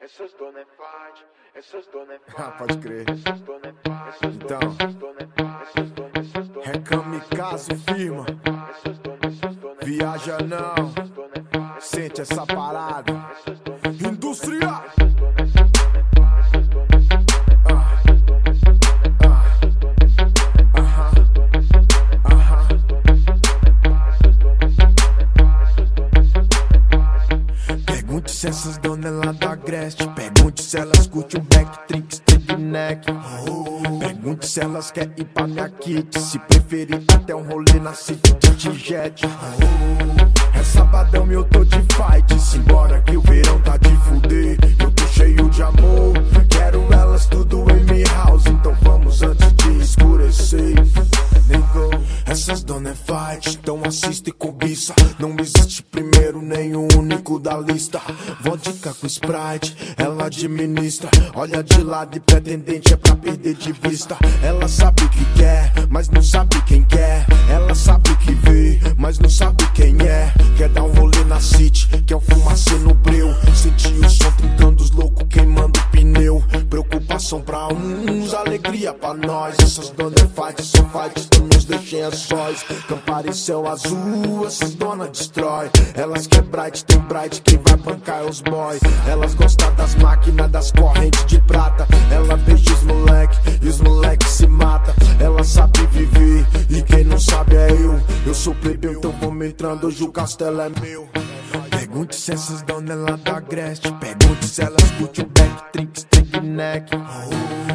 Essas dona é essas dona é. Ah, pode crer. É Então. é É kamikaze firma, é viaja não, sente essa parada. Pergunte se essas donas lá da Agreste. Pergunte se elas curtem neck. Pergunte se elas querem ir pra minha kit. Se preferir, até um rolê na city de jet. É sabadão e eu tô de fight. Fight, então assista e cobiça. Não existe primeiro nem o único da lista. Vodka com Sprite, ela administra. Olha de lado e pretendente é pra perder de vista. Ela sabe o que quer, mas não sabe quem quer. Ela sabe o que vê, mas não sabe quem é. Quer dar um rolê na city, quer um fumacê no Preocupação pra uns, alegria pra nós. Essas donas é fight, só fight, que nos deixem a sós. Campari céu azul, essas donas destrói. Elas quer bright, tem bright, quem vai bancar é os boy. Elas gostam das máquinas, das correntes de prata. Ela beija os moleque, e os moleque se mata. Ela sabe viver, e quem não sabe é eu. Eu sou plebeu, então vamos entrando, hoje o castelo é meu. Pergunte se essas donas lá da Agreste. Pergunte se elas curtem o back, trink, stick neck.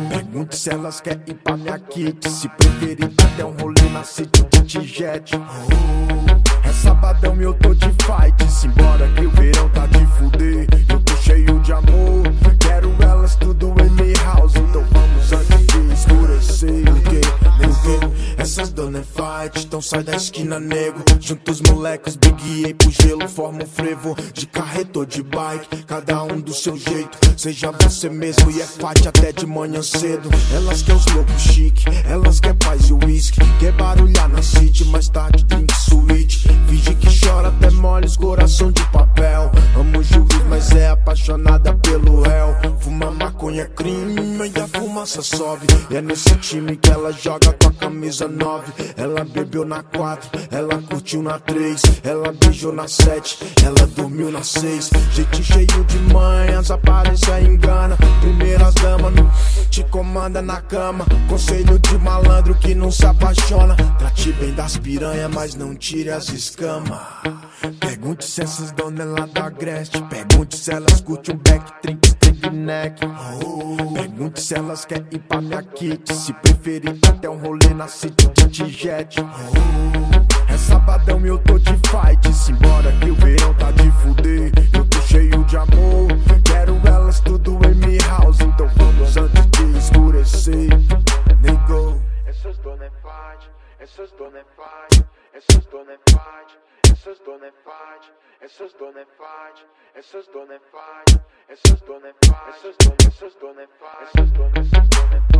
Pergunte se elas querem ir pra minha kit. Se preferir, até um rolê na city de jet. É sabadão e eu tô de fight. Simbora que o verão tá de fuder. Eu Essas donas é fight, então sai da esquina, nego. Junta os moleques, big e pro gelo, forma um frevo. De carreto ou de bike, cada um do seu jeito. Seja você mesmo e é fight até de manhã cedo. Elas quer os loucos chique, elas quer paz e whisky. Quer barulhar na city, mais tarde drink sweet. Finge que chora até mole os coração de papel. Amo juiz, mas é apaixonada pelo réu. Fuma maconha é crime e a fumaça sobe. E é nesse time que ela joga com a camisa 9. Ela bebeu na 4, ela curtiu na 3. Ela beijou na 7, ela dormiu na 6. Gente cheio de manhas, aparência engana. Primeiras damas no te comanda na cama. Conselho de malandro que não se apaixona. Trate bem das piranha, mas não tire as escamas. Pergunte se essas donas lá da Agreste. Pergunte se elas curtem um back, trink, stick neck. Pergunte se elas querem ir pra minha kit. Se preferir, até um rolê na city de jet. É sabadão e eu tô de fight. Simbora que o verão tá de fuder. Eu tô cheio de amor. Quero elas tudo em me house. Então vamos antes de escurecer. Nego. Essas dona é fight, essas dona é fight, essas dona é fight, essas dona é fight, essas dona é fight, essas dona é fight, essas dona, essas dona é fight, essas dona, essas